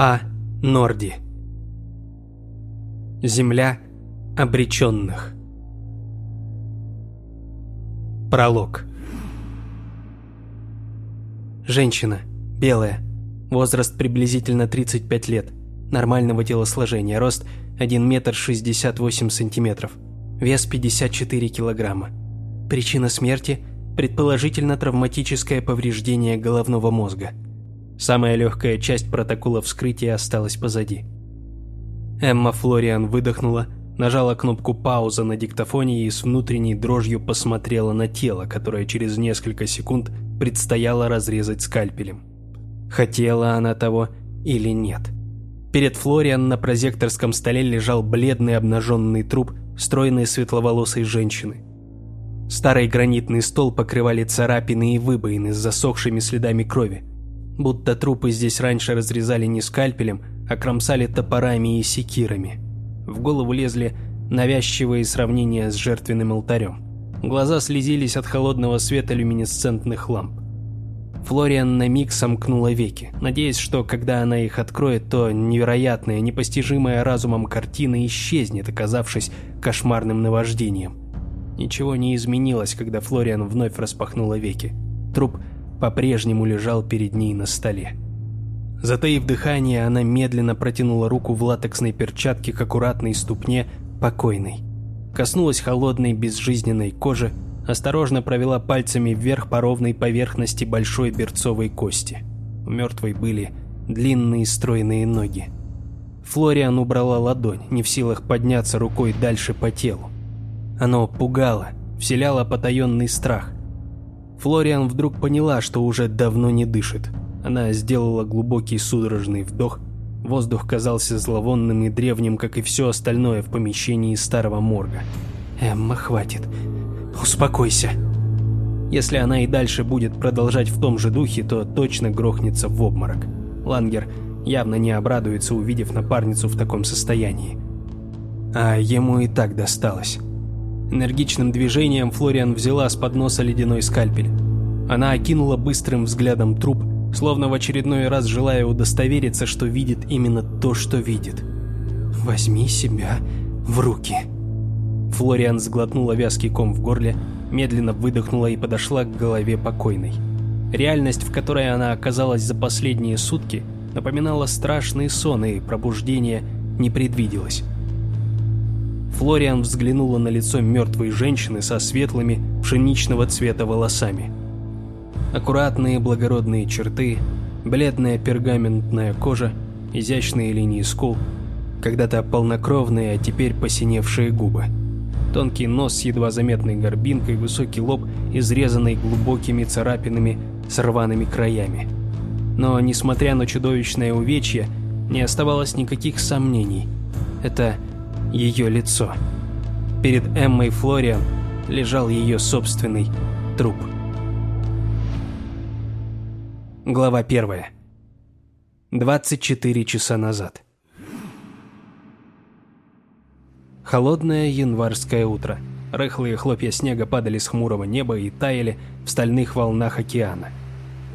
А. Норди. Земля обреченных. Пролог. Женщина, белая, возраст приблизительно 35 лет, нормального телосложения, рост 1 метр 68 сантиметров, вес 54 килограмма. Причина смерти – предположительно травматическое повреждение головного мозга. Самая легкая часть протокола вскрытия осталась позади. Эмма Флориан выдохнула, нажала кнопку пауза на диктофоне и с внутренней дрожью посмотрела на тело, которое через несколько секунд предстояло разрезать скальпелем. Хотела она того или нет. Перед Флориан на прозекторском столе лежал бледный обнаженный труп стройной светловолосой женщины. Старый гранитный стол покрывали царапины и выбоины с засохшими следами крови. Будто трупы здесь раньше разрезали не скальпелем, а кромсали топорами и секирами. В голову лезли навязчивые сравнения с жертвенным алтарем. Глаза слезились от холодного света люминесцентных ламп. Флориан на миг сомкнула веки, надеясь, что когда она их откроет, то невероятная, непостижимая разумом картина исчезнет, оказавшись кошмарным наваждением. Ничего не изменилось, когда Флориан вновь распахнула веки. Труп по-прежнему лежал перед ней на столе. Затаив дыхание, она медленно протянула руку в латексной перчатке к аккуратной ступне покойной. Коснулась холодной безжизненной кожи, осторожно провела пальцами вверх по ровной поверхности большой берцовой кости. У мертвой были длинные стройные ноги. Флориан убрала ладонь, не в силах подняться рукой дальше по телу. Оно пугало, вселяло потаенный страх. Флориан вдруг поняла, что уже давно не дышит. Она сделала глубокий судорожный вдох. Воздух казался зловонным и древним, как и все остальное в помещении старого морга. «Эмма, хватит. Успокойся. Если она и дальше будет продолжать в том же духе, то точно грохнется в обморок. Лангер явно не обрадуется, увидев напарницу в таком состоянии. А ему и так досталось. Энергичным движением Флориан взяла с подноса ледяной скальпель. Она окинула быстрым взглядом труп, словно в очередной раз желая удостовериться, что видит именно то, что видит. «Возьми себя в руки», Флориан сглотнула вязкий ком в горле, медленно выдохнула и подошла к голове покойной. Реальность, в которой она оказалась за последние сутки, напоминала страшный сон, и пробуждение не предвиделось. Флориан взглянула на лицо мертвой женщины со светлыми пшеничного цвета волосами. Аккуратные благородные черты, бледная пергаментная кожа, изящные линии скул, когда-то полнокровные, а теперь посиневшие губы. Тонкий нос с едва заметной горбинкой, высокий лоб, изрезанный глубокими царапинами с рваными краями. Но, несмотря на чудовищное увечье, не оставалось никаких сомнений. Это ее лицо. Перед Эммой Флориан лежал ее собственный труп. Глава первая. 24 часа назад. Холодное январское утро. Рыхлые хлопья снега падали с хмурого неба и таяли в стальных волнах океана.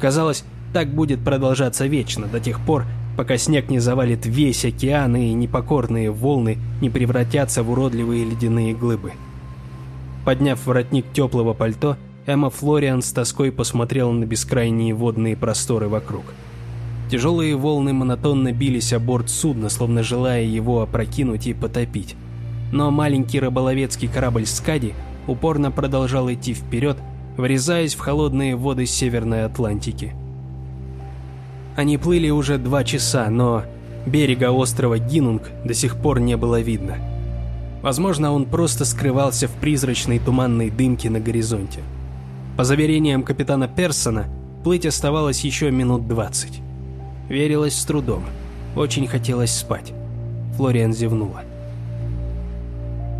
Казалось, так будет продолжаться вечно, до тех пор, пока снег не завалит весь океан и непокорные волны не превратятся в уродливые ледяные глыбы. Подняв воротник теплого пальто, Эмма Флориан с тоской посмотрела на бескрайние водные просторы вокруг. Тяжелые волны монотонно бились о борт судна, словно желая его опрокинуть и потопить но маленький рыболовецкий корабль «Скади» упорно продолжал идти вперед, врезаясь в холодные воды Северной Атлантики. Они плыли уже два часа, но берега острова Гинунг до сих пор не было видно. Возможно, он просто скрывался в призрачной туманной дымке на горизонте. По заверениям капитана Персона, плыть оставалось еще минут двадцать. Верилось с трудом. Очень хотелось спать. Флориан зевнула.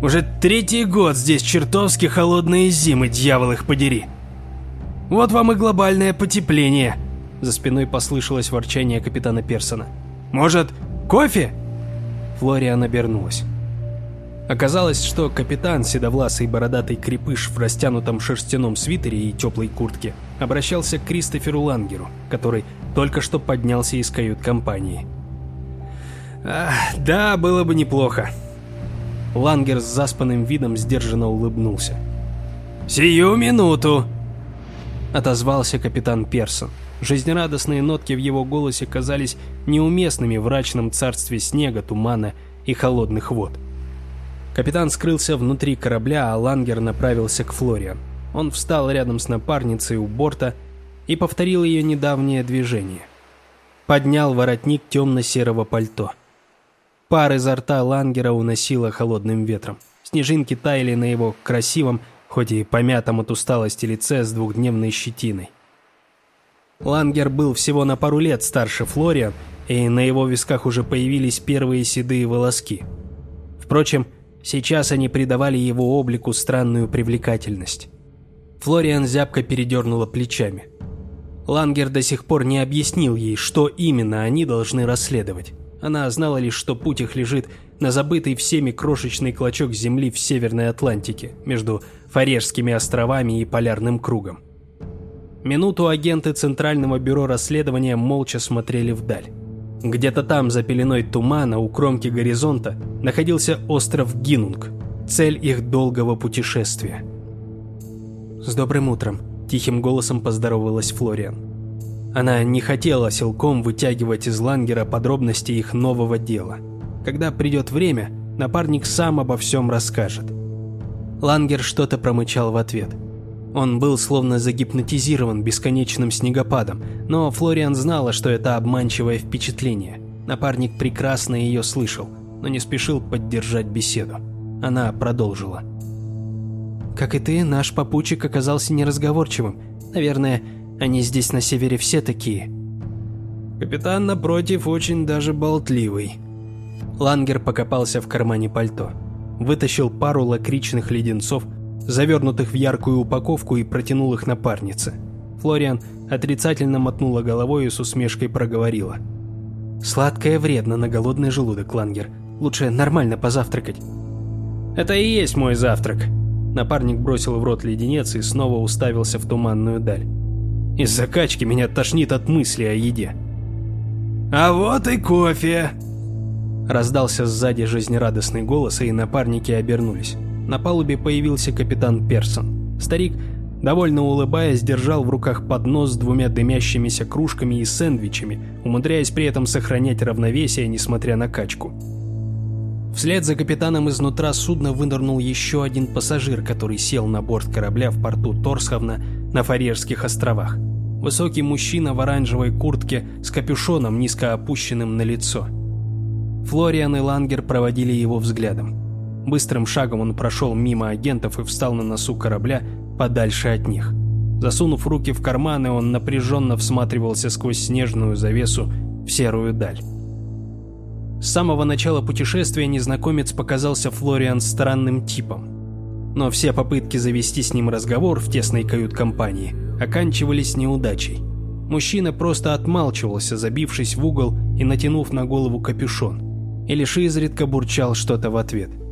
Уже третий год здесь чертовски холодные зимы, дьявол их подери. Вот вам и глобальное потепление. За спиной послышалось ворчание капитана Персона. Может, кофе? Флориан обернулась. Оказалось, что капитан, седовласый бородатый крепыш в растянутом шерстяном свитере и теплой куртке, обращался к Кристоферу Лангеру, который только что поднялся из кают-компании. А, да, было бы неплохо. Лангер с заспанным видом сдержанно улыбнулся. «Сию минуту!» Отозвался капитан Персон. Жизнерадостные нотки в его голосе казались неуместными в мрачном царстве снега, тумана и холодных вод. Капитан скрылся внутри корабля, а Лангер направился к Флориан. Он встал рядом с напарницей у борта и повторил ее недавнее движение. Поднял воротник темно-серого пальто. Пар изо рта Лангера уносило холодным ветром. Снежинки таяли на его красивом, хоть и помятом от усталости лице с двухдневной щетиной. Лангер был всего на пару лет старше Флориан, и на его висках уже появились первые седые волоски. Впрочем, сейчас они придавали его облику странную привлекательность. Флориан зябко передернула плечами. Лангер до сих пор не объяснил ей, что именно они должны расследовать. Она знала лишь, что путь их лежит на забытый всеми крошечный клочок земли в Северной Атлантике, между Фарерскими островами и Полярным кругом. Минуту агенты Центрального бюро расследования молча смотрели вдаль. Где-то там, за пеленой тумана, у кромки горизонта, находился остров Гинунг, цель их долгого путешествия. «С добрым утром», – тихим голосом поздоровалась Флориан. Она не хотела силком вытягивать из Лангера подробности их нового дела. Когда придет время, напарник сам обо всем расскажет. Лангер что-то промычал в ответ – он был словно загипнотизирован бесконечным снегопадом, но Флориан знала, что это обманчивое впечатление. Напарник прекрасно ее слышал, но не спешил поддержать беседу. Она продолжила. «Как и ты, наш попутчик оказался неразговорчивым. Наверное, они здесь на севере все такие». «Капитан, напротив, очень даже болтливый». Лангер покопался в кармане пальто. Вытащил пару лакричных леденцов, завернутых в яркую упаковку, и протянул их напарнице. Флориан отрицательно мотнула головой и с усмешкой проговорила. «Сладкое вредно на голодный желудок, Лангер. Лучше нормально позавтракать». «Это и есть мой завтрак». Напарник бросил в рот леденец и снова уставился в туманную даль. «Из закачки меня тошнит от мысли о еде». «А вот и кофе!» Раздался сзади жизнерадостный голос, и напарники обернулись. На палубе появился капитан Персон. Старик, довольно улыбаясь, держал в руках поднос с двумя дымящимися кружками и сэндвичами, умудряясь при этом сохранять равновесие, несмотря на качку. Вслед за капитаном изнутра судна вынырнул еще один пассажир, который сел на борт корабля в порту Торсховна на Фарерских островах. Высокий мужчина в оранжевой куртке с капюшоном, низко опущенным на лицо. Флориан и Лангер проводили его взглядом. Быстрым шагом он прошел мимо агентов и встал на носу корабля подальше от них. Засунув руки в карманы, он напряженно всматривался сквозь снежную завесу в серую даль. С самого начала путешествия незнакомец показался Флориан странным типом. Но все попытки завести с ним разговор в тесной кают-компании оканчивались неудачей. Мужчина просто отмалчивался, забившись в угол и натянув на голову капюшон, и лишь изредка бурчал что-то в ответ –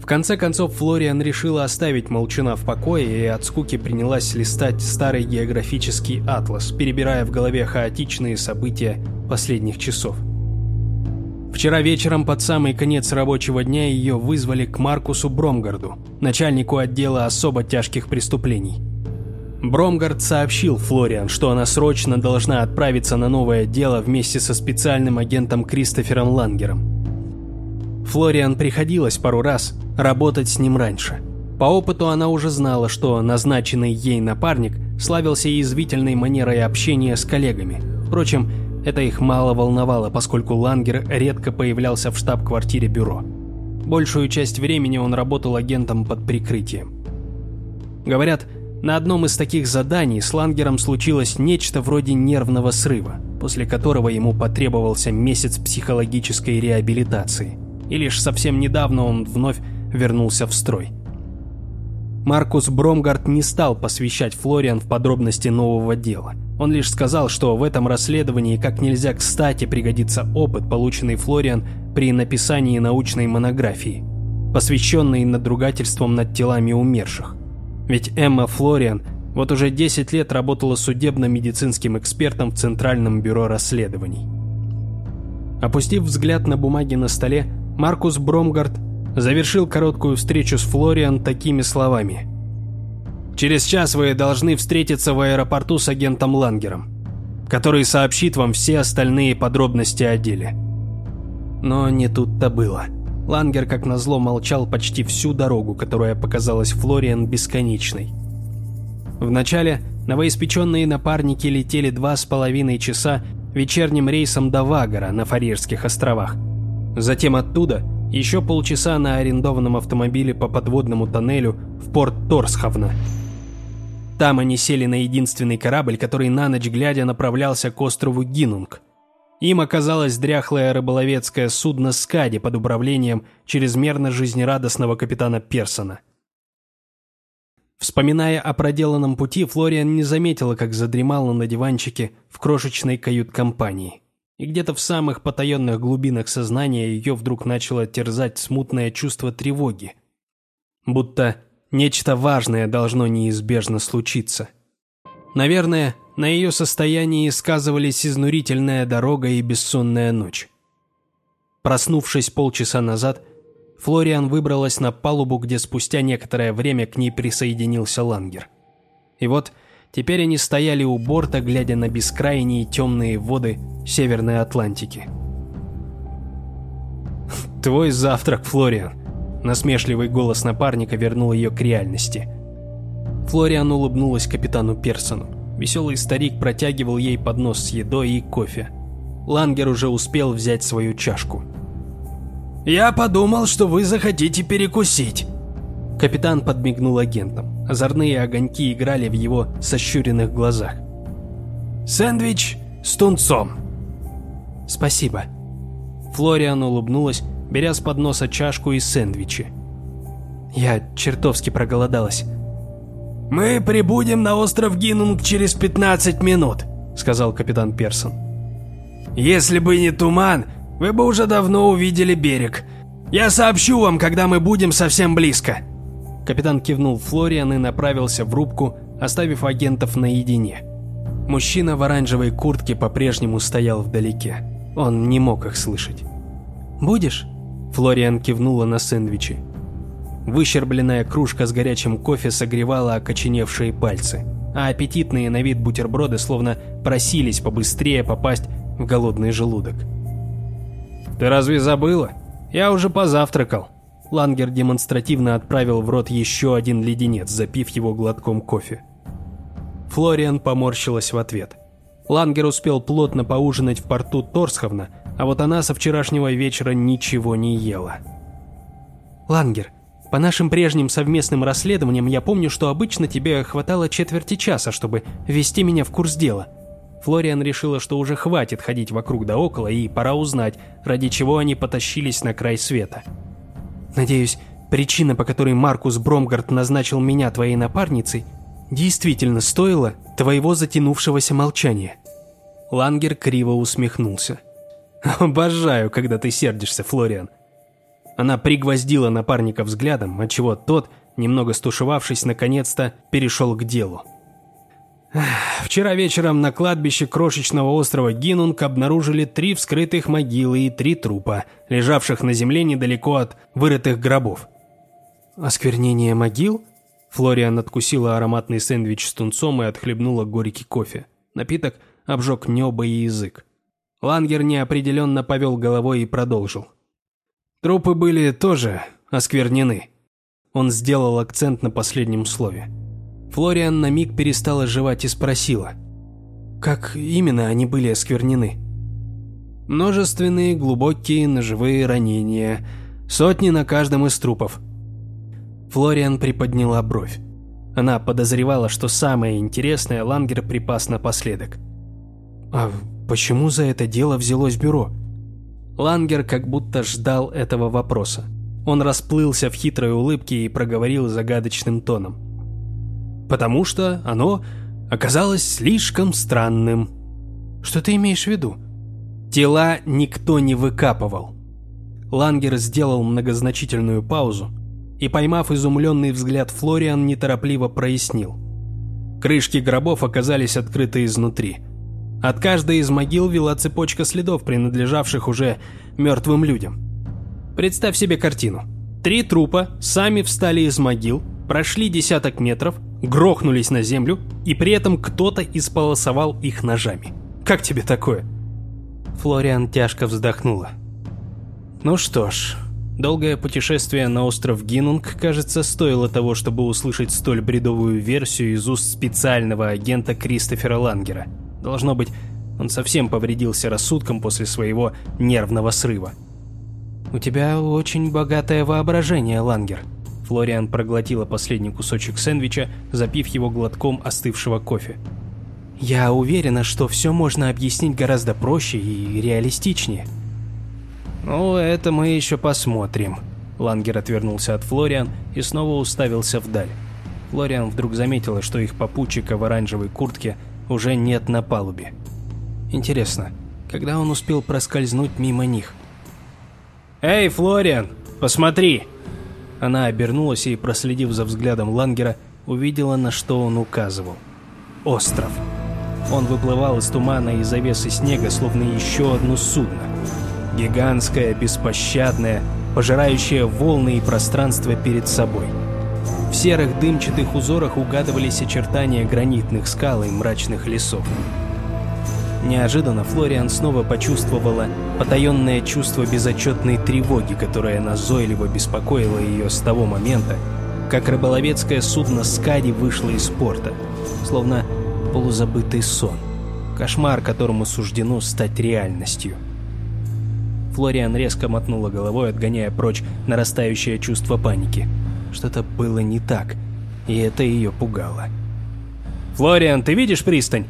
в конце концов, Флориан решила оставить Молчуна в покое и от скуки принялась листать старый географический атлас, перебирая в голове хаотичные события последних часов. Вчера вечером под самый конец рабочего дня ее вызвали к Маркусу Бромгарду, начальнику отдела особо тяжких преступлений. Бромгард сообщил Флориан, что она срочно должна отправиться на новое дело вместе со специальным агентом Кристофером Лангером. Флориан приходилось пару раз работать с ним раньше. По опыту она уже знала, что назначенный ей напарник славился язвительной манерой общения с коллегами. Впрочем, это их мало волновало, поскольку Лангер редко появлялся в штаб-квартире бюро. Большую часть времени он работал агентом под прикрытием. Говорят, на одном из таких заданий с Лангером случилось нечто вроде нервного срыва, после которого ему потребовался месяц психологической реабилитации – и лишь совсем недавно он вновь вернулся в строй. Маркус Бромгард не стал посвящать Флориан в подробности нового дела. Он лишь сказал, что в этом расследовании как нельзя кстати пригодится опыт, полученный Флориан при написании научной монографии, посвященной надругательствам над телами умерших. Ведь Эмма Флориан вот уже 10 лет работала судебно-медицинским экспертом в Центральном бюро расследований. Опустив взгляд на бумаги на столе, Маркус Бромгард завершил короткую встречу с Флориан такими словами. «Через час вы должны встретиться в аэропорту с агентом Лангером, который сообщит вам все остальные подробности о деле». Но не тут-то было. Лангер, как назло, молчал почти всю дорогу, которая показалась Флориан бесконечной. Вначале новоиспеченные напарники летели два с половиной часа вечерним рейсом до Вагора на Фарерских островах. Затем оттуда еще полчаса на арендованном автомобиле по подводному тоннелю в порт Торсховна. Там они сели на единственный корабль, который на ночь глядя направлялся к острову Гинунг. Им оказалось дряхлое рыболовецкое судно «Скади» под управлением чрезмерно жизнерадостного капитана Персона. Вспоминая о проделанном пути, Флориан не заметила, как задремала на диванчике в крошечной кают-компании. И где-то в самых потаенных глубинах сознания ее вдруг начало терзать смутное чувство тревоги. Будто нечто важное должно неизбежно случиться. Наверное, на ее состоянии сказывались изнурительная дорога и бессонная ночь. Проснувшись полчаса назад, Флориан выбралась на палубу, где спустя некоторое время к ней присоединился Лангер. И вот теперь они стояли у борта, глядя на бескрайние темные воды Северной Атлантики. «Твой завтрак, Флориан!» Насмешливый голос напарника вернул ее к реальности. Флориан улыбнулась капитану Персону. Веселый старик протягивал ей поднос с едой и кофе. Лангер уже успел взять свою чашку – «Я подумал, что вы захотите перекусить». Капитан подмигнул агентам. Озорные огоньки играли в его сощуренных глазах. «Сэндвич с тунцом». «Спасибо». Флориан улыбнулась, беря с подноса чашку и сэндвичи. «Я чертовски проголодалась». «Мы прибудем на остров Гинунг через 15 минут», — сказал капитан Персон. «Если бы не туман, вы бы уже давно увидели берег. Я сообщу вам, когда мы будем совсем близко». Капитан кивнул Флориан и направился в рубку, оставив агентов наедине. Мужчина в оранжевой куртке по-прежнему стоял вдалеке. Он не мог их слышать. «Будешь?» Флориан кивнула на сэндвичи. Выщербленная кружка с горячим кофе согревала окоченевшие пальцы, а аппетитные на вид бутерброды словно просились побыстрее попасть в голодный желудок. «Ты разве забыла? Я уже позавтракал». Лангер демонстративно отправил в рот еще один леденец, запив его глотком кофе. Флориан поморщилась в ответ. Лангер успел плотно поужинать в порту Торсховна, а вот она со вчерашнего вечера ничего не ела. «Лангер, по нашим прежним совместным расследованиям я помню, что обычно тебе хватало четверти часа, чтобы ввести меня в курс дела. Флориан решила, что уже хватит ходить вокруг да около и пора узнать, ради чего они потащились на край света. «Надеюсь, причина, по которой Маркус Бромгард назначил меня твоей напарницей, действительно стоила твоего затянувшегося молчания». Лангер криво усмехнулся. «Обожаю, когда ты сердишься, Флориан». Она пригвоздила напарника взглядом, отчего тот, немного стушевавшись, наконец-то перешел к делу. Вчера вечером на кладбище крошечного острова Гинунг обнаружили три вскрытых могилы и три трупа, лежавших на земле недалеко от вырытых гробов. «Осквернение могил?» Флориан откусила ароматный сэндвич с тунцом и отхлебнула горький кофе. Напиток обжег небо и язык. Лангер неопределенно повел головой и продолжил. «Трупы были тоже осквернены». Он сделал акцент на последнем слове. Флориан на миг перестала жевать и спросила. «Как именно они были осквернены?» «Множественные глубокие ножевые ранения, сотни на каждом из трупов». Флориан приподняла бровь. Она подозревала, что самое интересное Лангер припас напоследок. «А почему за это дело взялось бюро?» Лангер как будто ждал этого вопроса. Он расплылся в хитрой улыбке и проговорил загадочным тоном потому что оно оказалось слишком странным. Что ты имеешь в виду? Тела никто не выкапывал. Лангер сделал многозначительную паузу и, поймав изумленный взгляд Флориан, неторопливо прояснил. Крышки гробов оказались открыты изнутри. От каждой из могил вела цепочка следов, принадлежавших уже мертвым людям. Представь себе картину. Три трупа сами встали из могил, прошли десяток метров, грохнулись на землю, и при этом кто-то исполосовал их ножами. Как тебе такое? Флориан тяжко вздохнула. Ну что ж, долгое путешествие на остров Гинунг, кажется, стоило того, чтобы услышать столь бредовую версию из уст специального агента Кристофера Лангера. Должно быть, он совсем повредился рассудком после своего нервного срыва. «У тебя очень богатое воображение, Лангер», Флориан проглотила последний кусочек сэндвича, запив его глотком остывшего кофе. «Я уверена, что все можно объяснить гораздо проще и реалистичнее». «Ну, это мы еще посмотрим». Лангер отвернулся от Флориан и снова уставился вдаль. Флориан вдруг заметила, что их попутчика в оранжевой куртке уже нет на палубе. Интересно, когда он успел проскользнуть мимо них? «Эй, Флориан, посмотри!» Она обернулась и, проследив за взглядом Лангера, увидела, на что он указывал. Остров. Он выплывал из тумана и завесы снега, словно еще одно судно. Гигантское, беспощадное, пожирающее волны и пространство перед собой. В серых дымчатых узорах угадывались очертания гранитных скал и мрачных лесов. Неожиданно Флориан снова почувствовала потаенное чувство безотчетной тревоги, которое назойливо беспокоило ее с того момента, как рыболовецкое судно Скади вышло из порта, словно полузабытый сон, кошмар, которому суждено стать реальностью. Флориан резко мотнула головой, отгоняя прочь нарастающее чувство паники. Что-то было не так, и это ее пугало. «Флориан, ты видишь пристань?»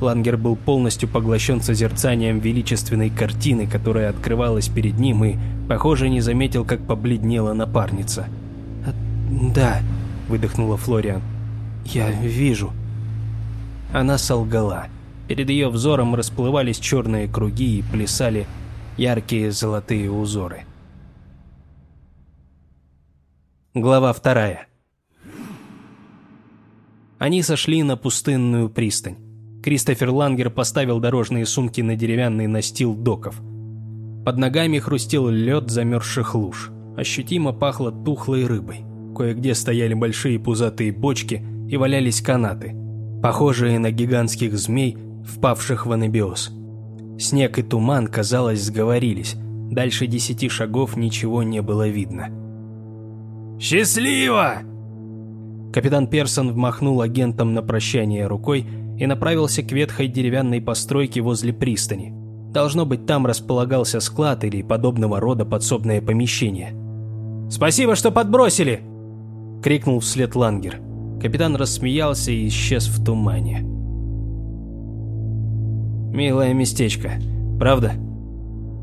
Лангер был полностью поглощен созерцанием величественной картины, которая открывалась перед ним, и, похоже, не заметил, как побледнела напарница. «А, «Да», — выдохнула Флориан, — «я вижу». Она солгала. Перед ее взором расплывались черные круги и плясали яркие золотые узоры. Глава вторая. Они сошли на пустынную пристань. Кристофер Лангер поставил дорожные сумки на деревянный настил доков. Под ногами хрустел лед замерзших луж. Ощутимо пахло тухлой рыбой. Кое-где стояли большие пузатые бочки и валялись канаты, похожие на гигантских змей, впавших в анабиоз. Снег и туман, казалось, сговорились. Дальше десяти шагов ничего не было видно. «Счастливо!» Капитан Персон вмахнул агентом на прощание рукой и направился к ветхой деревянной постройке возле пристани. Должно быть, там располагался склад или подобного рода подсобное помещение. «Спасибо, что подбросили!» — крикнул вслед Лангер. Капитан рассмеялся и исчез в тумане. «Милое местечко, правда?»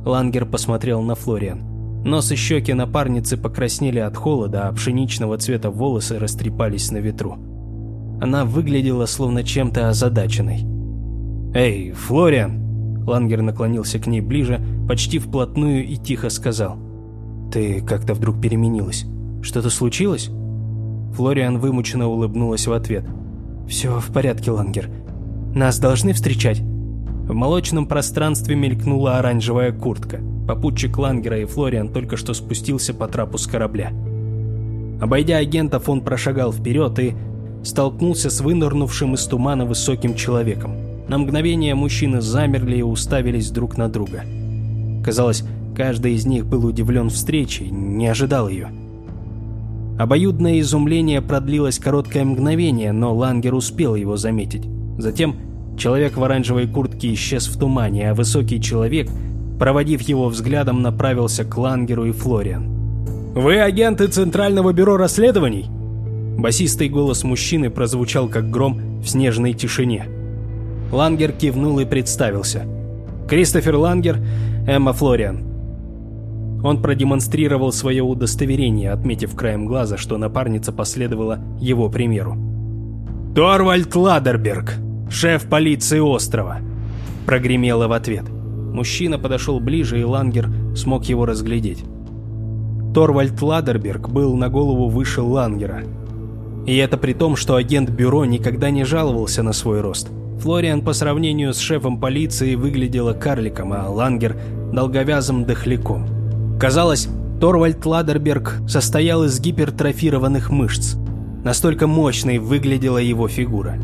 Лангер посмотрел на Флориан. Нос и щеки напарницы покраснели от холода, а пшеничного цвета волосы растрепались на ветру. Она выглядела словно чем-то озадаченной. «Эй, Флориан!» Лангер наклонился к ней ближе, почти вплотную и тихо сказал. «Ты как-то вдруг переменилась. Что-то случилось?» Флориан вымученно улыбнулась в ответ. «Все в порядке, Лангер. Нас должны встречать?» В молочном пространстве мелькнула оранжевая куртка. Попутчик Лангера и Флориан только что спустился по трапу с корабля. Обойдя агентов, он прошагал вперед и, столкнулся с вынырнувшим из тумана высоким человеком. На мгновение мужчины замерли и уставились друг на друга. Казалось, каждый из них был удивлен встречей, не ожидал ее. Обоюдное изумление продлилось короткое мгновение, но Лангер успел его заметить. Затем человек в оранжевой куртке исчез в тумане, а высокий человек, проводив его взглядом, направился к Лангеру и Флориан. «Вы агенты Центрального бюро расследований?» Басистый голос мужчины прозвучал как гром в снежной тишине. Лангер кивнул и представился. «Кристофер Лангер, Эмма Флориан». Он продемонстрировал свое удостоверение, отметив краем глаза, что напарница последовала его примеру. «Торвальд Ладерберг, шеф полиции острова», — прогремело в ответ. Мужчина подошел ближе, и Лангер смог его разглядеть. Торвальд Ладерберг был на голову выше Лангера, и это при том, что агент бюро никогда не жаловался на свой рост. Флориан по сравнению с шефом полиции выглядела карликом, а Лангер – долговязым дохляком. Казалось, Торвальд Ладерберг состоял из гипертрофированных мышц. Настолько мощной выглядела его фигура.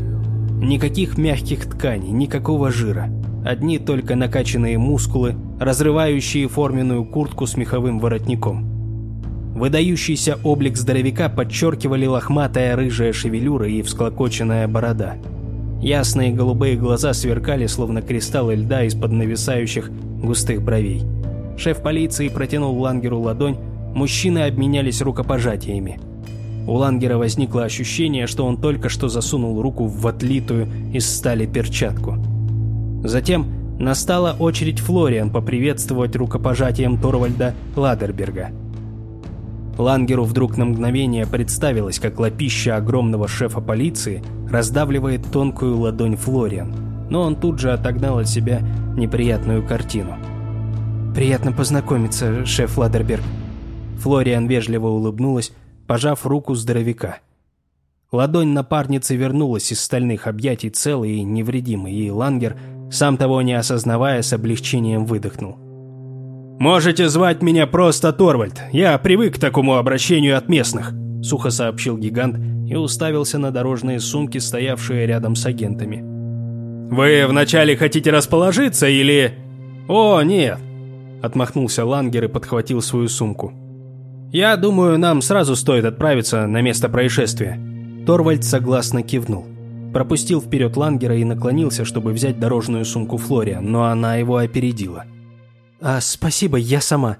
Никаких мягких тканей, никакого жира. Одни только накачанные мускулы, разрывающие форменную куртку с меховым воротником. Выдающийся облик здоровяка подчеркивали лохматая рыжая шевелюра и всклокоченная борода – Ясные голубые глаза сверкали, словно кристаллы льда из-под нависающих густых бровей. Шеф полиции протянул Лангеру ладонь, мужчины обменялись рукопожатиями. У Лангера возникло ощущение, что он только что засунул руку в отлитую из стали перчатку. Затем настала очередь Флориан поприветствовать рукопожатием Торвальда Ладерберга. Лангеру вдруг на мгновение представилось, как лапища огромного шефа полиции раздавливает тонкую ладонь Флориан, но он тут же отогнал от себя неприятную картину. «Приятно познакомиться, шеф Ладерберг». Флориан вежливо улыбнулась, пожав руку здоровяка. Ладонь напарницы вернулась из стальных объятий целой и невредимой, и Лангер, сам того не осознавая, с облегчением выдохнул. «Можете звать меня просто Торвальд. Я привык к такому обращению от местных», — сухо сообщил гигант и уставился на дорожные сумки, стоявшие рядом с агентами. «Вы вначале хотите расположиться или...» «О, нет!» — отмахнулся Лангер и подхватил свою сумку. «Я думаю, нам сразу стоит отправиться на место происшествия». Торвальд согласно кивнул. Пропустил вперед Лангера и наклонился, чтобы взять дорожную сумку Флория, но она его опередила. «А, спасибо, я сама».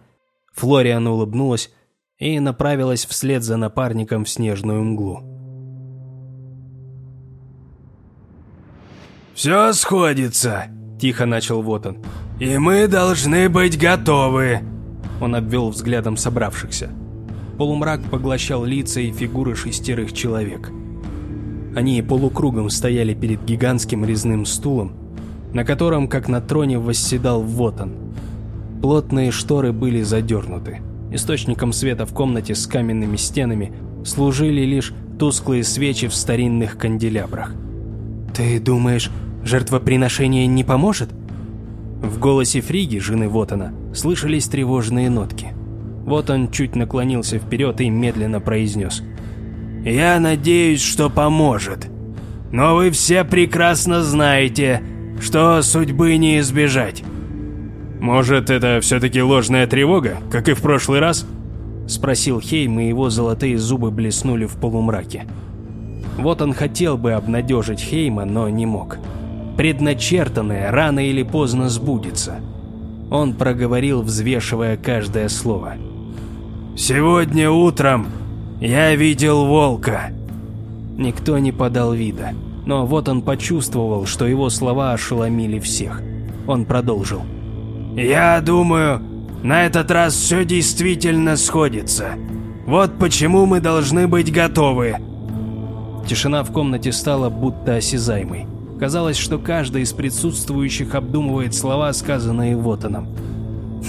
Флориан улыбнулась и направилась вслед за напарником в снежную мглу. «Все сходится», – тихо начал Вотон. «И мы должны быть готовы». Он обвел взглядом собравшихся. Полумрак поглощал лица и фигуры шестерых человек. Они полукругом стояли перед гигантским резным стулом, на котором, как на троне, восседал Вотон. Плотные шторы были задернуты. Источником света в комнате с каменными стенами служили лишь тусклые свечи в старинных канделябрах. «Ты думаешь, жертвоприношение не поможет?» В голосе Фриги, жены Вотана, слышались тревожные нотки. Вот он чуть наклонился вперед и медленно произнес. «Я надеюсь, что поможет. Но вы все прекрасно знаете, что судьбы не избежать. «Может, это все-таки ложная тревога, как и в прошлый раз?» Спросил Хейм, и его золотые зубы блеснули в полумраке. Вот он хотел бы обнадежить Хейма, но не мог. Предначертанное рано или поздно сбудется. Он проговорил, взвешивая каждое слово. «Сегодня утром я видел волка». Никто не подал вида, но вот он почувствовал, что его слова ошеломили всех. Он продолжил. Я думаю, на этот раз все действительно сходится. Вот почему мы должны быть готовы. Тишина в комнате стала будто осязаемой. Казалось, что каждый из присутствующих обдумывает слова, сказанные Вотаном.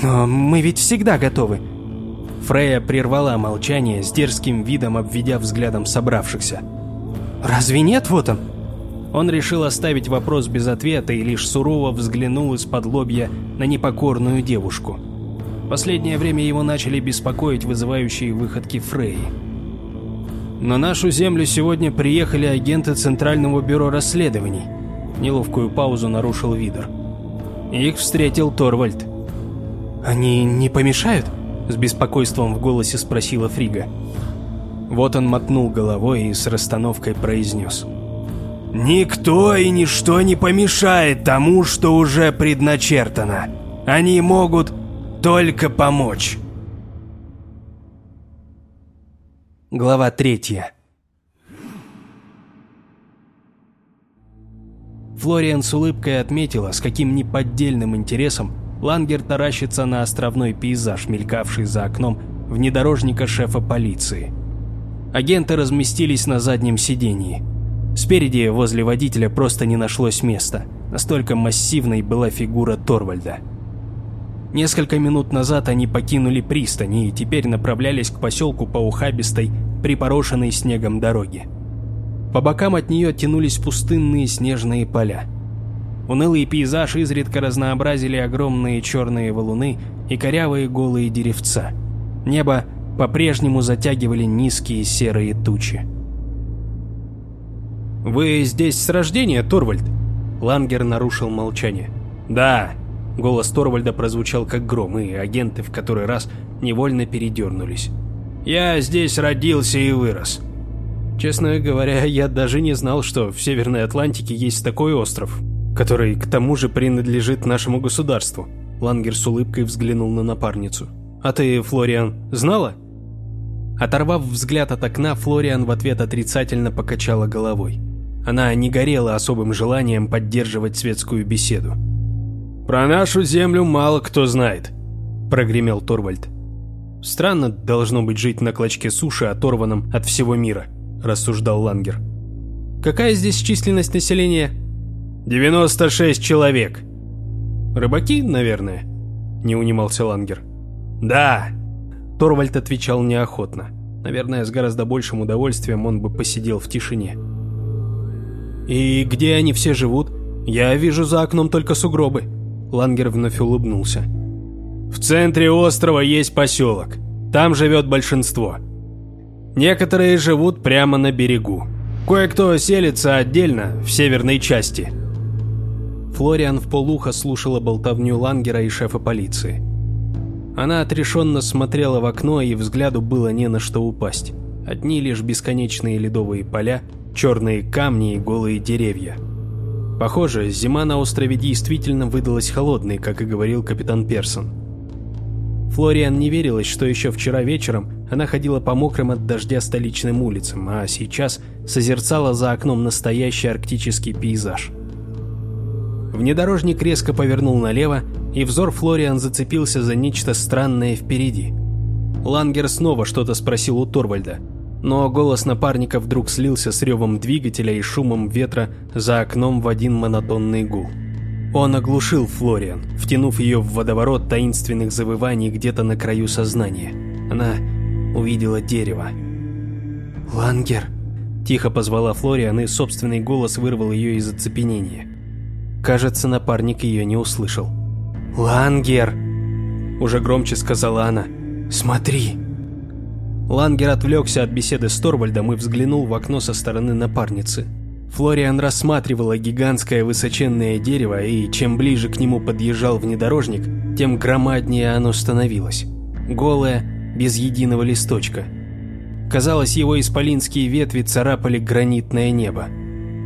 «Но мы ведь всегда готовы!» Фрея прервала молчание с дерзким видом, обведя взглядом собравшихся. «Разве нет, Вотан?» Он решил оставить вопрос без ответа и лишь сурово взглянул из-под лобья на непокорную девушку. Последнее время его начали беспокоить вызывающие выходки Фрей. «На нашу землю сегодня приехали агенты Центрального бюро расследований», Неловкую паузу нарушил Видер. Их встретил Торвальд. «Они не помешают?» С беспокойством в голосе спросила Фрига. Вот он мотнул головой и с расстановкой произнес. Никто и ничто не помешает тому, что уже предначертано. Они могут только помочь. Глава третья. Флориан с улыбкой отметила, с каким неподдельным интересом Лангер таращится на островной пейзаж, мелькавший за окном внедорожника шефа полиции. Агенты разместились на заднем сидении – Спереди, возле водителя, просто не нашлось места. Настолько массивной была фигура Торвальда. Несколько минут назад они покинули пристань и теперь направлялись к поселку по ухабистой, припорошенной снегом дороге. По бокам от нее тянулись пустынные снежные поля. Унылый пейзаж изредка разнообразили огромные черные валуны и корявые голые деревца. Небо по-прежнему затягивали низкие серые тучи. «Вы здесь с рождения, Торвальд?» Лангер нарушил молчание. «Да». Голос Торвальда прозвучал как гром, и агенты в который раз невольно передернулись. «Я здесь родился и вырос». Честно говоря, я даже не знал, что в Северной Атлантике есть такой остров, который к тому же принадлежит нашему государству. Лангер с улыбкой взглянул на напарницу. «А ты, Флориан, знала?» Оторвав взгляд от окна, Флориан в ответ отрицательно покачала головой. Она не горела особым желанием поддерживать светскую беседу. «Про нашу землю мало кто знает», – прогремел Торвальд. «Странно должно быть жить на клочке суши, оторванном от всего мира», – рассуждал Лангер. «Какая здесь численность населения?» «96 человек». «Рыбаки, наверное?» – не унимался Лангер. «Да», – Торвальд отвечал неохотно. Наверное, с гораздо большим удовольствием он бы посидел в тишине. «И где они все живут? Я вижу за окном только сугробы». Лангер вновь улыбнулся. «В центре острова есть поселок. Там живет большинство. Некоторые живут прямо на берегу. Кое-кто селится отдельно, в северной части». Флориан в полухо слушала болтовню Лангера и шефа полиции. Она отрешенно смотрела в окно, и взгляду было не на что упасть. Одни лишь бесконечные ледовые поля – черные камни и голые деревья. Похоже, зима на острове действительно выдалась холодной, как и говорил капитан Персон. Флориан не верилось, что еще вчера вечером она ходила по мокрым от дождя столичным улицам, а сейчас созерцала за окном настоящий арктический пейзаж. Внедорожник резко повернул налево, и взор Флориан зацепился за нечто странное впереди. Лангер снова что-то спросил у Торвальда, но голос напарника вдруг слился с ревом двигателя и шумом ветра за окном в один монотонный гул. Он оглушил Флориан, втянув ее в водоворот таинственных завываний где-то на краю сознания. Она увидела дерево. «Лангер!» – тихо позвала Флориан, и собственный голос вырвал ее из оцепенения. Кажется, напарник ее не услышал. «Лангер!» – уже громче сказала она. «Смотри!» Лангер отвлекся от беседы с Торвальдом и взглянул в окно со стороны напарницы. Флориан рассматривала гигантское высоченное дерево, и чем ближе к нему подъезжал внедорожник, тем громаднее оно становилось. Голое, без единого листочка. Казалось, его исполинские ветви царапали гранитное небо.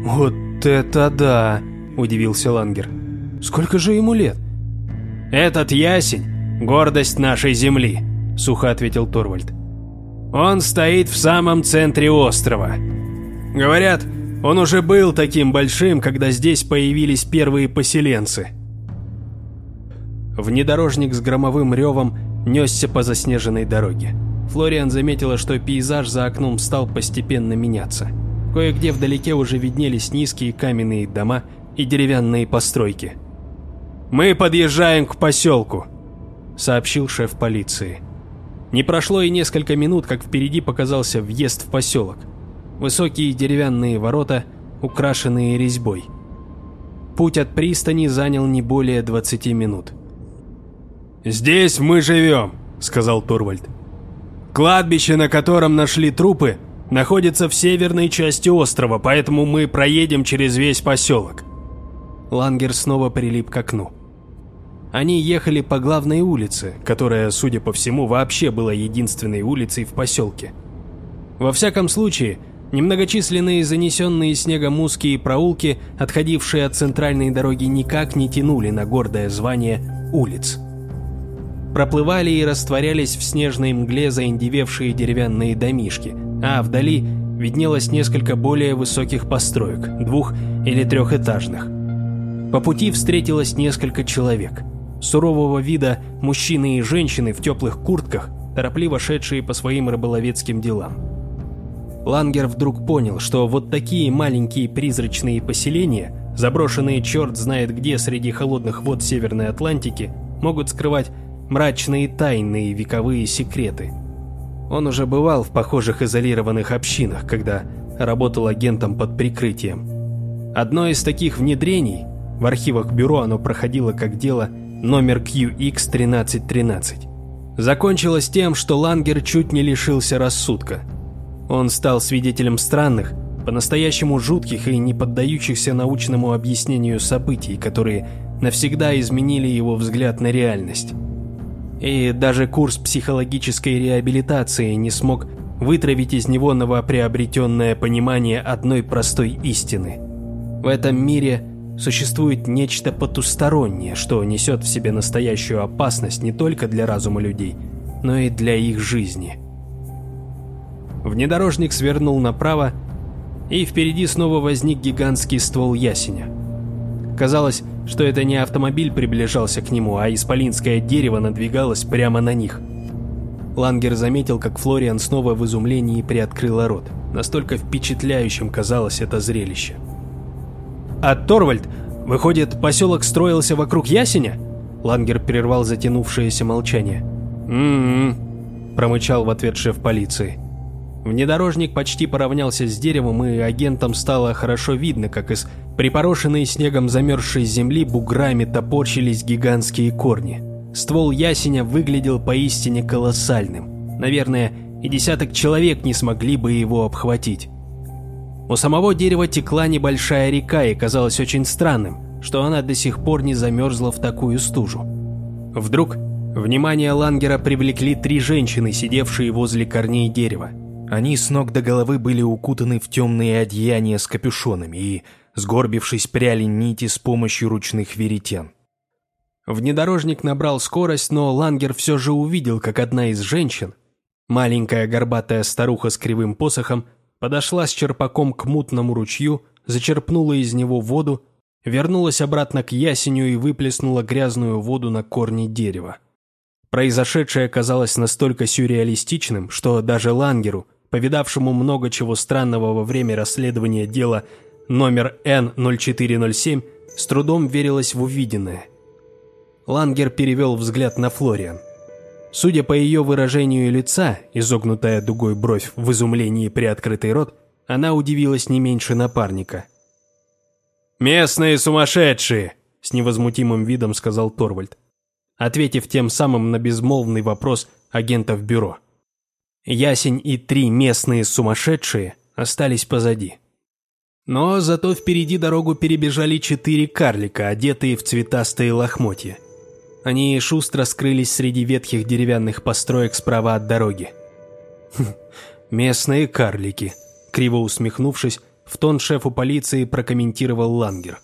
«Вот это да!» – удивился Лангер. «Сколько же ему лет?» «Этот ясень – гордость нашей земли», – сухо ответил Торвальд. Он стоит в самом центре острова. Говорят, он уже был таким большим, когда здесь появились первые поселенцы. Внедорожник с громовым ревом несся по заснеженной дороге. Флориан заметила, что пейзаж за окном стал постепенно меняться. Кое-где вдалеке уже виднелись низкие каменные дома и деревянные постройки. «Мы подъезжаем к поселку», — сообщил шеф полиции. Не прошло и несколько минут, как впереди показался въезд в поселок. Высокие деревянные ворота, украшенные резьбой. Путь от пристани занял не более 20 минут. «Здесь мы живем», — сказал Турвальд. «Кладбище, на котором нашли трупы, находится в северной части острова, поэтому мы проедем через весь поселок». Лангер снова прилип к окну. Они ехали по главной улице, которая, судя по всему, вообще была единственной улицей в поселке. Во всяком случае, немногочисленные занесенные снегом узкие проулки, отходившие от центральной дороги, никак не тянули на гордое звание улиц. Проплывали и растворялись в снежной мгле заиндевевшие деревянные домишки, а вдали виднелось несколько более высоких построек, двух- или трехэтажных. По пути встретилось несколько человек – сурового вида мужчины и женщины в теплых куртках, торопливо шедшие по своим рыболовецким делам. Лангер вдруг понял, что вот такие маленькие призрачные поселения, заброшенные черт знает где среди холодных вод Северной Атлантики, могут скрывать мрачные тайные вековые секреты. Он уже бывал в похожих изолированных общинах, когда работал агентом под прикрытием. Одно из таких внедрений В архивах бюро оно проходило как дело номер QX1313. Закончилось тем, что Лангер чуть не лишился рассудка. Он стал свидетелем странных, по-настоящему жутких и не поддающихся научному объяснению событий, которые навсегда изменили его взгляд на реальность. И даже курс психологической реабилитации не смог вытравить из него новоприобретенное понимание одной простой истины. В этом мире существует нечто потустороннее, что несет в себе настоящую опасность не только для разума людей, но и для их жизни. Внедорожник свернул направо, и впереди снова возник гигантский ствол ясеня. Казалось, что это не автомобиль приближался к нему, а исполинское дерево надвигалось прямо на них. Лангер заметил, как Флориан снова в изумлении приоткрыла рот. Настолько впечатляющим казалось это зрелище. «А Торвальд, выходит, поселок строился вокруг ясеня?» Лангер прервал затянувшееся молчание. «М-м-м», промычал в ответ шеф полиции. Внедорожник почти поравнялся с деревом, и агентам стало хорошо видно, как из припорошенной снегом замерзшей земли буграми топорщились гигантские корни. Ствол ясеня выглядел поистине колоссальным. Наверное, и десяток человек не смогли бы его обхватить. У самого дерева текла небольшая река, и казалось очень странным, что она до сих пор не замерзла в такую стужу. Вдруг внимание Лангера привлекли три женщины, сидевшие возле корней дерева. Они с ног до головы были укутаны в темные одеяния с капюшонами и, сгорбившись, пряли нити с помощью ручных веретен. Внедорожник набрал скорость, но Лангер все же увидел, как одна из женщин, маленькая горбатая старуха с кривым посохом, подошла с черпаком к мутному ручью, зачерпнула из него воду, вернулась обратно к ясеню и выплеснула грязную воду на корни дерева. Произошедшее казалось настолько сюрреалистичным, что даже Лангеру, повидавшему много чего странного во время расследования дела номер N0407, с трудом верилось в увиденное. Лангер перевел взгляд на Флориан. Судя по ее выражению лица, изогнутая дугой бровь в изумлении приоткрытый рот, она удивилась не меньше напарника. «Местные сумасшедшие!» — с невозмутимым видом сказал Торвальд, ответив тем самым на безмолвный вопрос агентов бюро. Ясень и три местные сумасшедшие остались позади. Но зато впереди дорогу перебежали четыре карлика, одетые в цветастые лохмотья. Они шустро скрылись среди ветхих деревянных построек справа от дороги. «Хм, «Местные карлики», — криво усмехнувшись, в тон шефу полиции прокомментировал Лангер.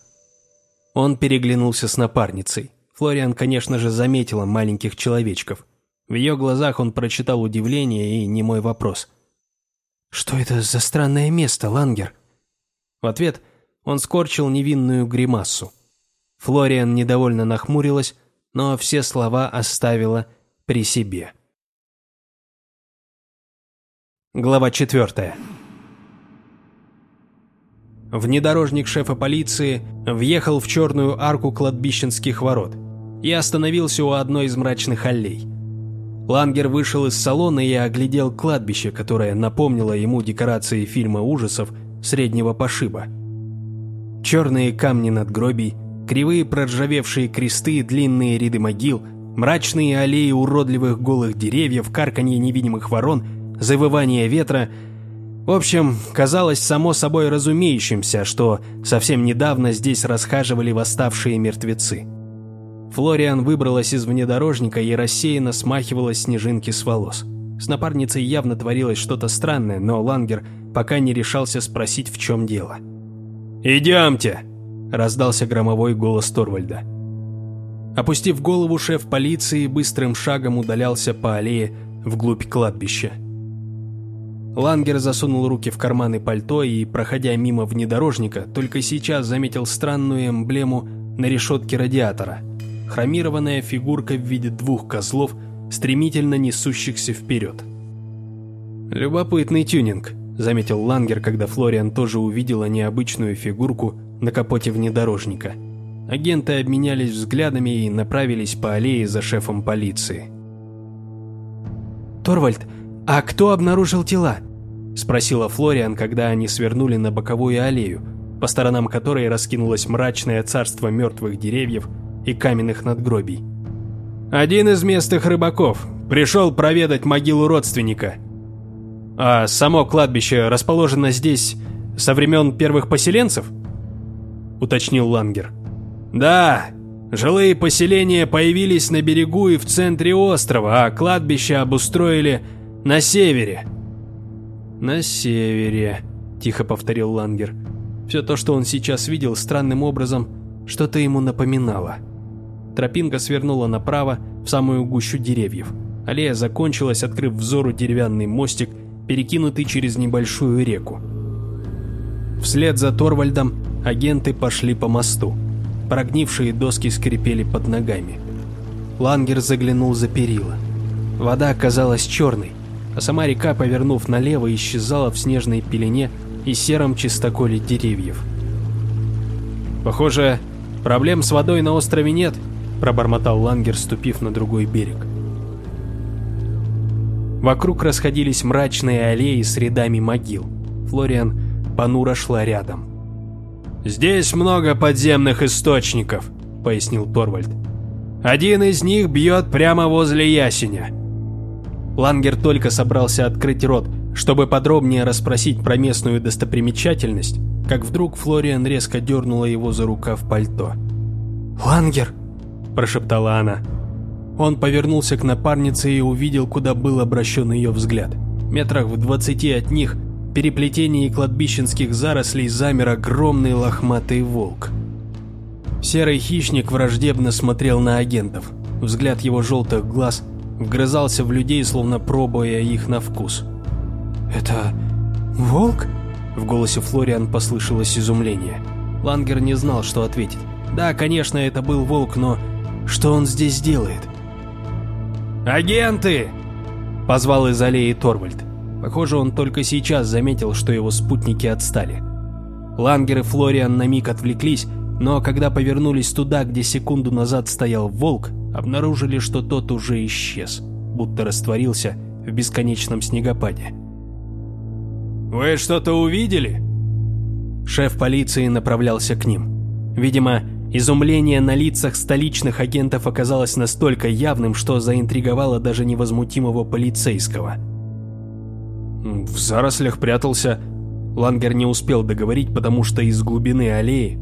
Он переглянулся с напарницей. Флориан, конечно же, заметила маленьких человечков. В ее глазах он прочитал удивление и немой вопрос. «Что это за странное место, Лангер?» В ответ он скорчил невинную гримасу. Флориан недовольно нахмурилась, но все слова оставила при себе. Глава четвертая. Внедорожник шефа полиции въехал в черную арку кладбищенских ворот и остановился у одной из мрачных аллей – Лангер вышел из салона и оглядел кладбище, которое напомнило ему декорации фильма ужасов среднего пошиба. Черные камни надгробий, кривые проржавевшие кресты, длинные ряды могил, мрачные аллеи уродливых голых деревьев, карканье невидимых ворон, завывание ветра. В общем, казалось само собой разумеющимся, что совсем недавно здесь расхаживали восставшие мертвецы. Флориан выбралась из внедорожника и рассеянно смахивала снежинки с волос. С напарницей явно творилось что-то странное, но Лангер пока не решался спросить, в чем дело. «Идемте!» – раздался громовой голос Торвальда. Опустив голову, шеф полиции быстрым шагом удалялся по аллее вглубь кладбища. Лангер засунул руки в карманы пальто и, проходя мимо внедорожника, только сейчас заметил странную эмблему на решетке радиатора – хромированная фигурка в виде двух козлов, стремительно несущихся вперед. «Любопытный тюнинг», — заметил Лангер, когда Флориан тоже увидела необычную фигурку на капоте внедорожника. Агенты обменялись взглядами и направились по аллее за шефом полиции. «Торвальд, а кто обнаружил тела?» — спросила Флориан, когда они свернули на боковую аллею. по сторонам которой раскинулось мрачное царство мертвых деревьев и каменных надгробий. «Один из местных рыбаков пришел проведать могилу родственника. А само кладбище расположено здесь со времен первых поселенцев?» — уточнил Лангер. «Да, жилые поселения появились на берегу и в центре острова, а кладбище обустроили на севере». «На севере», — тихо повторил Лангер. Все то, что он сейчас видел, странным образом что-то ему напоминало. Тропинка свернула направо, в самую гущу деревьев. Аллея закончилась, открыв взору деревянный мостик, перекинутый через небольшую реку. Вслед за Торвальдом агенты пошли по мосту. Прогнившие доски скрипели под ногами. Лангер заглянул за перила. Вода оказалась черной, а сама река, повернув налево, исчезала в снежной пелене, и сером чистоколе деревьев. «Похоже, проблем с водой на острове нет», – пробормотал Лангер, ступив на другой берег. Вокруг расходились мрачные аллеи с рядами могил. Флориан понуро шла рядом. «Здесь много подземных источников», — пояснил Торвальд. «Один из них бьет прямо возле ясеня». Лангер только собрался открыть рот, чтобы подробнее расспросить про местную достопримечательность, как вдруг Флориан резко дернула его за рукав пальто. «Лангер!» – прошептала она. Он повернулся к напарнице и увидел, куда был обращен ее взгляд. Метрах в двадцати от них, в переплетении кладбищенских зарослей, замер огромный лохматый волк. Серый хищник враждебно смотрел на агентов. Взгляд его желтых глаз вгрызался в людей, словно пробуя их на вкус. «Это... волк?» В голосе Флориан послышалось изумление. Лангер не знал, что ответить. Да, конечно, это был волк, но что он здесь делает? «Агенты!» – позвал из аллеи Торвальд. Похоже, он только сейчас заметил, что его спутники отстали. Лангер и Флориан на миг отвлеклись, но когда повернулись туда, где секунду назад стоял волк, обнаружили, что тот уже исчез, будто растворился в бесконечном снегопаде. «Вы что-то увидели?» Шеф полиции направлялся к ним. Видимо, изумление на лицах столичных агентов оказалось настолько явным, что заинтриговало даже невозмутимого полицейского. В зарослях прятался. Лангер не успел договорить, потому что из глубины аллеи,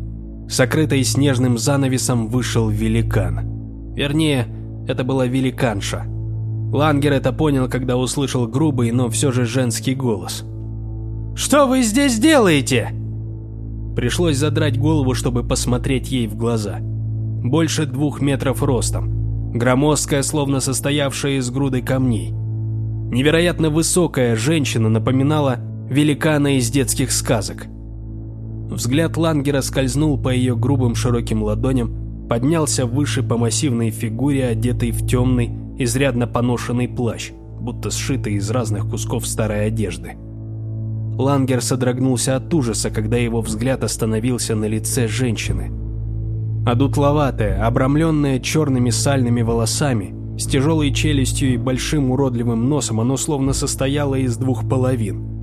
сокрытой снежным занавесом, вышел великан. Вернее, это была великанша. Лангер это понял, когда услышал грубый, но все же женский голос – что вы здесь делаете?» Пришлось задрать голову, чтобы посмотреть ей в глаза. Больше двух метров ростом. Громоздкая, словно состоявшая из груды камней. Невероятно высокая женщина напоминала великана из детских сказок. Взгляд Лангера скользнул по ее грубым широким ладоням, поднялся выше по массивной фигуре, одетой в темный, изрядно поношенный плащ, будто сшитый из разных кусков старой одежды. Лангер содрогнулся от ужаса, когда его взгляд остановился на лице женщины. Одутловатая, обрамленная черными сальными волосами, с тяжелой челюстью и большим уродливым носом, оно словно состояло из двух половин.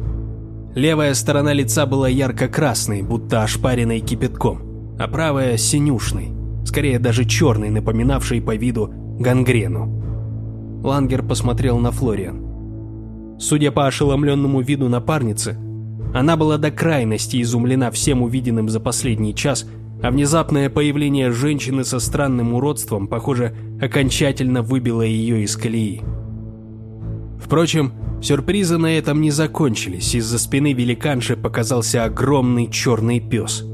Левая сторона лица была ярко-красной, будто ошпаренной кипятком, а правая – синюшной, скорее даже черной, напоминавшей по виду гангрену. Лангер посмотрел на Флориан. Судя по ошеломленному виду напарницы, она была до крайности изумлена всем увиденным за последний час, а внезапное появление женщины со странным уродством, похоже, окончательно выбило ее из колеи. Впрочем, сюрпризы на этом не закончились, из-за спины великанши показался огромный черный пес.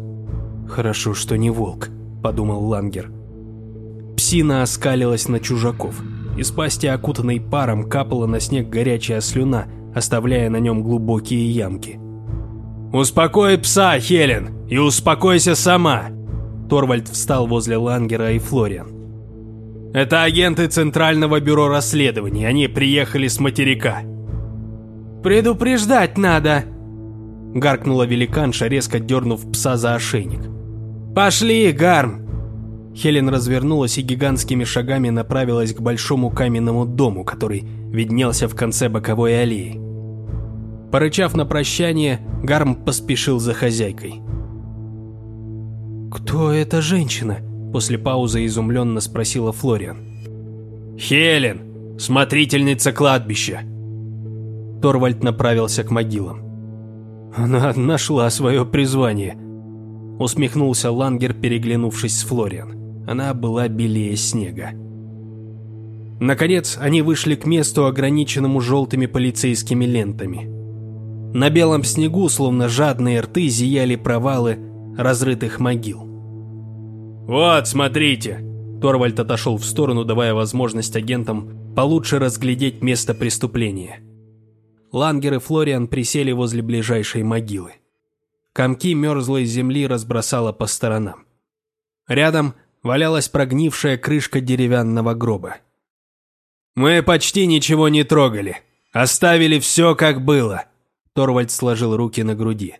«Хорошо, что не волк», — подумал Лангер. Псина оскалилась на чужаков. Из пасти, окутанной паром, капала на снег горячая слюна, оставляя на нем глубокие ямки. «Успокой пса, Хелен, и успокойся сама!» Торвальд встал возле Лангера и Флориан. «Это агенты Центрального бюро расследований, они приехали с материка». «Предупреждать надо!» Гаркнула великанша, резко дернув пса за ошейник. «Пошли, Гарм!» Хелен развернулась и гигантскими шагами направилась к большому каменному дому, который виднелся в конце боковой аллеи. Порычав на прощание, Гарм поспешил за хозяйкой. «Кто эта женщина?» – после паузы изумленно спросила Флориан. «Хелен, смотрительница кладбища!» Торвальд направился к могилам. «Она нашла свое призвание», – усмехнулся Лангер, переглянувшись с Флориан. Она была белее снега. Наконец, они вышли к месту, ограниченному желтыми полицейскими лентами. На белом снегу, словно жадные рты, зияли провалы разрытых могил. «Вот, смотрите!» Торвальд отошел в сторону, давая возможность агентам получше разглядеть место преступления. Лангер и Флориан присели возле ближайшей могилы. Комки мерзлой земли разбросало по сторонам. Рядом валялась прогнившая крышка деревянного гроба. «Мы почти ничего не трогали. Оставили все, как было». Торвальд сложил руки на груди.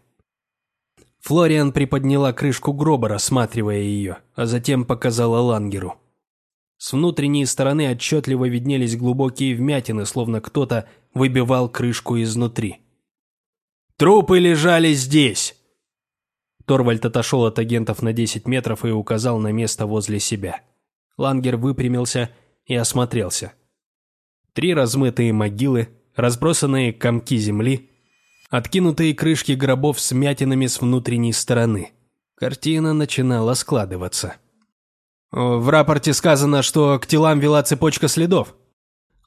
Флориан приподняла крышку гроба, рассматривая ее, а затем показала Лангеру. С внутренней стороны отчетливо виднелись глубокие вмятины, словно кто-то выбивал крышку изнутри. «Трупы лежали здесь!» Торвальд отошел от агентов на 10 метров и указал на место возле себя. Лангер выпрямился и осмотрелся. Три размытые могилы, разбросанные комки земли, откинутые крышки гробов с мятинами с внутренней стороны. Картина начинала складываться. «В рапорте сказано, что к телам вела цепочка следов».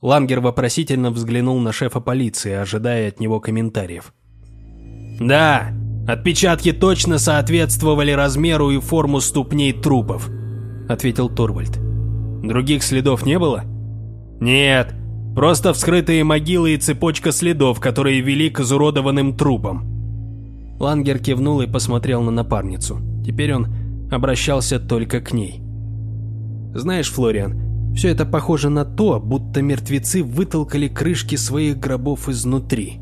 Лангер вопросительно взглянул на шефа полиции, ожидая от него комментариев. «Да, отпечатки точно соответствовали размеру и форму ступней трупов», — ответил Торвальд. «Других следов не было?» «Нет, Просто вскрытые могилы и цепочка следов, которые вели к изуродованным трупам. Лангер кивнул и посмотрел на напарницу. Теперь он обращался только к ней. «Знаешь, Флориан, все это похоже на то, будто мертвецы вытолкали крышки своих гробов изнутри».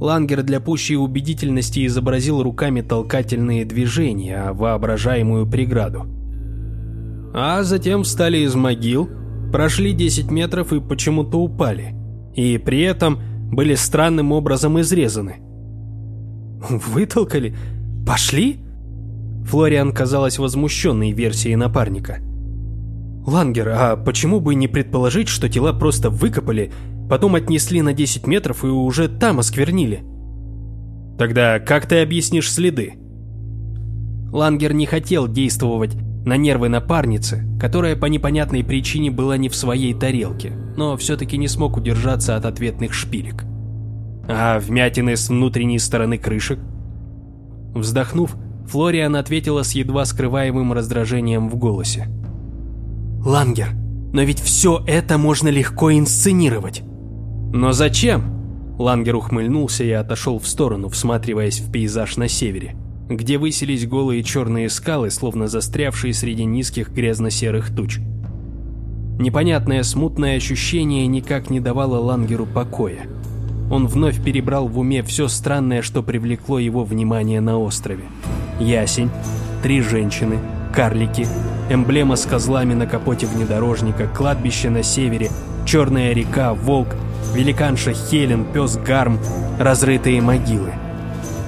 Лангер для пущей убедительности изобразил руками толкательные движения, а воображаемую преграду. А затем встали из могил прошли 10 метров и почему-то упали. И при этом были странным образом изрезаны. «Вытолкали? Пошли?» Флориан казалась возмущенной версией напарника. «Лангер, а почему бы не предположить, что тела просто выкопали, потом отнесли на 10 метров и уже там осквернили?» «Тогда как ты объяснишь следы?» Лангер не хотел действовать на нервы напарницы, которая по непонятной причине была не в своей тарелке, но все-таки не смог удержаться от ответных шпилек. А вмятины с внутренней стороны крышек? Вздохнув, Флориан ответила с едва скрываемым раздражением в голосе. «Лангер, но ведь все это можно легко инсценировать». «Но зачем?» Лангер ухмыльнулся и отошел в сторону, всматриваясь в пейзаж на севере где высились голые черные скалы, словно застрявшие среди низких грязно-серых туч. Непонятное смутное ощущение никак не давало Лангеру покоя. Он вновь перебрал в уме все странное, что привлекло его внимание на острове. Ясень, три женщины, карлики, эмблема с козлами на капоте внедорожника, кладбище на севере, черная река, волк, великанша Хелен, пес Гарм, разрытые могилы –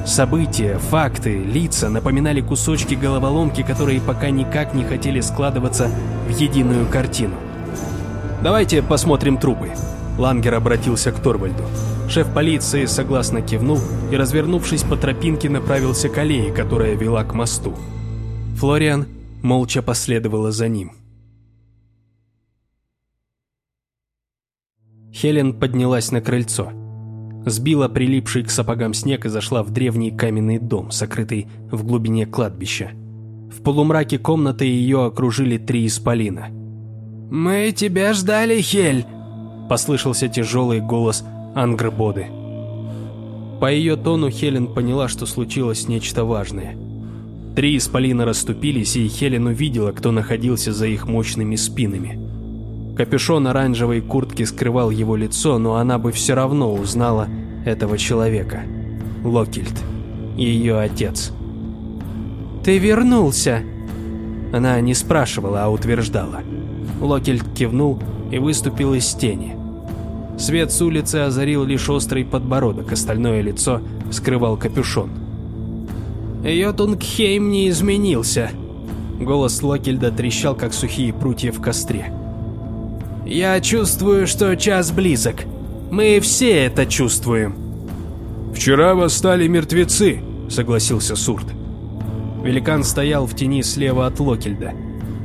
События, факты, лица напоминали кусочки головоломки, которые пока никак не хотели складываться в единую картину. «Давайте посмотрим трупы», — Лангер обратился к Торвальду. Шеф полиции согласно кивнул и, развернувшись по тропинке, направился к аллее, которая вела к мосту. Флориан молча последовала за ним. Хелен поднялась на крыльцо сбила прилипший к сапогам снег и зашла в древний каменный дом, сокрытый в глубине кладбища. В полумраке комнаты ее окружили три исполина. «Мы тебя ждали, Хель!» – послышался тяжелый голос Ангрбоды. По ее тону Хелен поняла, что случилось нечто важное. Три исполина расступились, и Хелен увидела, кто находился за их мощными спинами. Капюшон оранжевой куртки скрывал его лицо, но она бы все равно узнала этого человека. Локильд. Ее отец. «Ты вернулся!» Она не спрашивала, а утверждала. Локильд кивнул и выступил из тени. Свет с улицы озарил лишь острый подбородок, остальное лицо скрывал капюшон. Йотунгхейм не изменился. Голос Локельда трещал, как сухие прутья в костре. Я чувствую, что час близок. Мы все это чувствуем. «Вчера восстали мертвецы», — согласился Сурт. Великан стоял в тени слева от Локельда,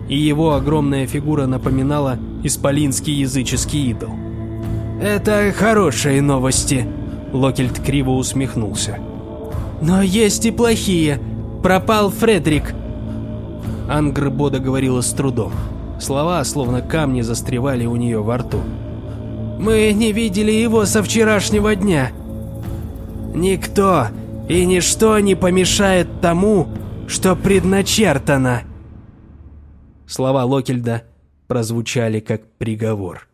и его огромная фигура напоминала исполинский языческий идол. «Это хорошие новости», — Локельд криво усмехнулся. «Но есть и плохие. Пропал Фредерик». Ангр Бода говорила с трудом. Слова, словно камни, застревали у нее во рту. «Мы не видели его со вчерашнего дня. Никто и ничто не помешает тому, что предначертано». Слова Локельда прозвучали как приговор.